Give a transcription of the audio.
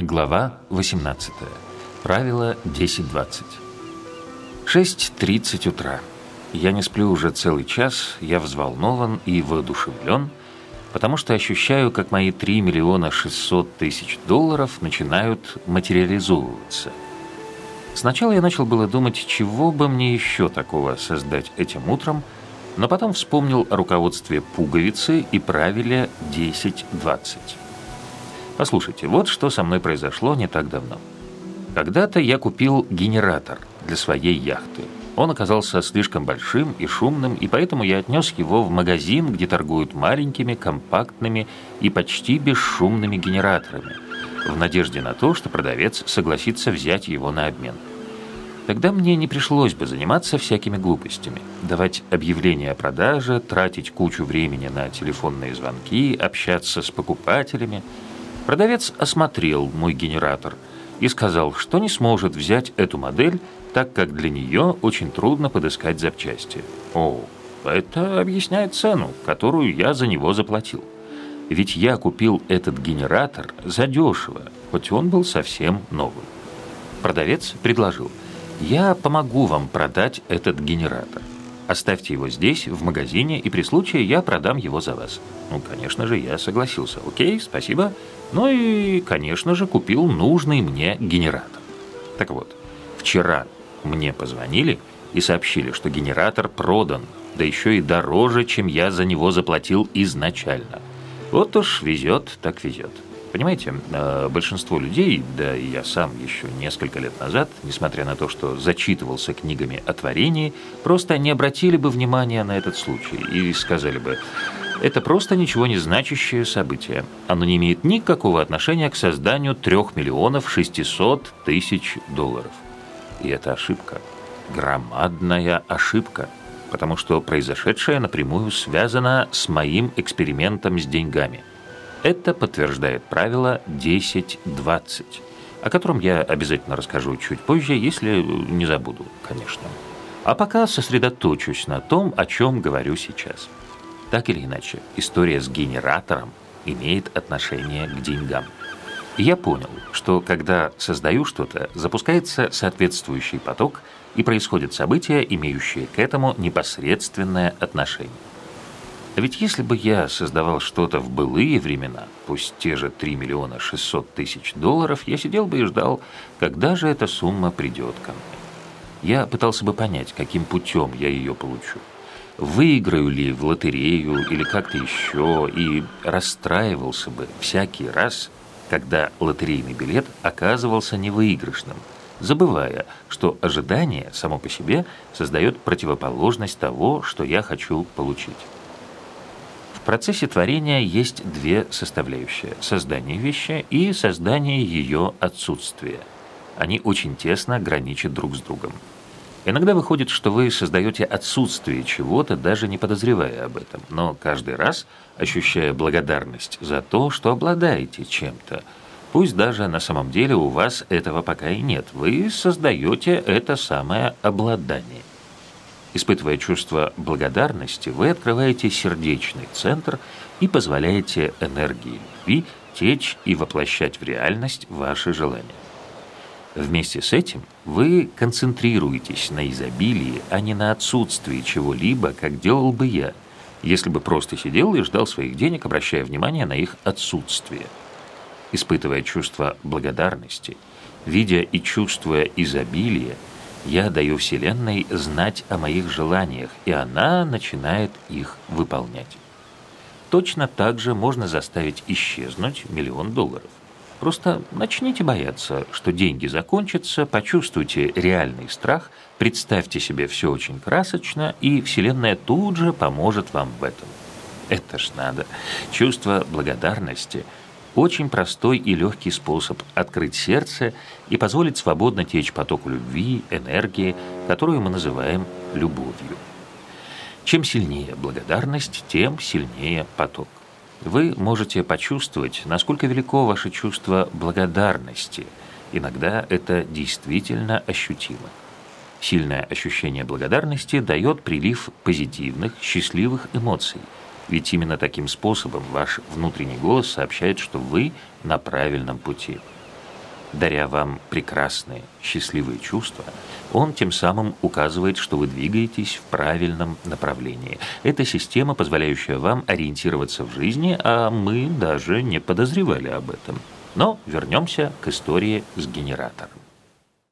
Глава 18. Правило 10.20. 6.30 утра. Я не сплю уже целый час, я взволнован и воодушевлен, потому что ощущаю, как мои 3 миллиона 600 тысяч долларов начинают материализовываться. Сначала я начал было думать, чего бы мне еще такого создать этим утром, но потом вспомнил о руководстве пуговицы и правиле 10-20. Послушайте, вот что со мной произошло не так давно. Когда-то я купил генератор для своей яхты. Он оказался слишком большим и шумным, и поэтому я отнес его в магазин, где торгуют маленькими, компактными и почти бесшумными генераторами, в надежде на то, что продавец согласится взять его на обмен. Тогда мне не пришлось бы заниматься всякими глупостями, давать объявления о продаже, тратить кучу времени на телефонные звонки, общаться с покупателями – Продавец осмотрел мой генератор и сказал, что не сможет взять эту модель, так как для нее очень трудно подыскать запчасти. О, это объясняет цену, которую я за него заплатил. Ведь я купил этот генератор задешево, хоть он был совсем новый. Продавец предложил, я помогу вам продать этот генератор. Оставьте его здесь, в магазине, и при случае я продам его за вас. Ну, конечно же, я согласился. Окей, спасибо. Ну и, конечно же, купил нужный мне генератор. Так вот, вчера мне позвонили и сообщили, что генератор продан, да еще и дороже, чем я за него заплатил изначально. Вот уж везет, так везет. Понимаете, э, большинство людей, да и я сам еще несколько лет назад, несмотря на то, что зачитывался книгами о творении, просто не обратили бы внимания на этот случай и сказали бы, это просто ничего не значащее событие. Оно не имеет никакого отношения к созданию 3 миллионов 600 тысяч долларов. И это ошибка. Громадная ошибка. Потому что произошедшее напрямую связано с моим экспериментом с деньгами – это подтверждает правило 10-20, о котором я обязательно расскажу чуть позже, если не забуду, конечно. А пока сосредоточусь на том, о чем говорю сейчас. Так или иначе, история с генератором имеет отношение к деньгам. И я понял, что когда создаю что-то, запускается соответствующий поток, и происходят события, имеющие к этому непосредственное отношение. А ведь если бы я создавал что-то в былые времена, пусть те же 3 миллиона 600 тысяч долларов, я сидел бы и ждал, когда же эта сумма придет ко мне. Я пытался бы понять, каким путем я ее получу. Выиграю ли в лотерею или как-то еще, и расстраивался бы всякий раз, когда лотерейный билет оказывался невыигрышным, забывая, что ожидание само по себе создает противоположность того, что я хочу получить процессе творения есть две составляющие – создание вещи и создание ее отсутствия. Они очень тесно граничат друг с другом. Иногда выходит, что вы создаете отсутствие чего-то, даже не подозревая об этом, но каждый раз ощущая благодарность за то, что обладаете чем-то. Пусть даже на самом деле у вас этого пока и нет, вы создаете это самое обладание. Испытывая чувство благодарности, вы открываете сердечный центр и позволяете энергии любви течь и воплощать в реальность ваши желания. Вместе с этим вы концентрируетесь на изобилии, а не на отсутствии чего-либо, как делал бы я, если бы просто сидел и ждал своих денег, обращая внимание на их отсутствие. Испытывая чувство благодарности, видя и чувствуя изобилие, я даю Вселенной знать о моих желаниях, и она начинает их выполнять. Точно так же можно заставить исчезнуть миллион долларов. Просто начните бояться, что деньги закончатся, почувствуйте реальный страх, представьте себе все очень красочно, и Вселенная тут же поможет вам в этом. Это ж надо. Чувство благодарности – очень простой и легкий способ открыть сердце и позволить свободно течь потоку любви, энергии, которую мы называем любовью. Чем сильнее благодарность, тем сильнее поток. Вы можете почувствовать, насколько велико ваше чувство благодарности. Иногда это действительно ощутимо. Сильное ощущение благодарности дает прилив позитивных, счастливых эмоций – ведь именно таким способом ваш внутренний голос сообщает, что вы на правильном пути. Даря вам прекрасные, счастливые чувства, он тем самым указывает, что вы двигаетесь в правильном направлении. Это система, позволяющая вам ориентироваться в жизни, а мы даже не подозревали об этом. Но вернемся к истории с генератором.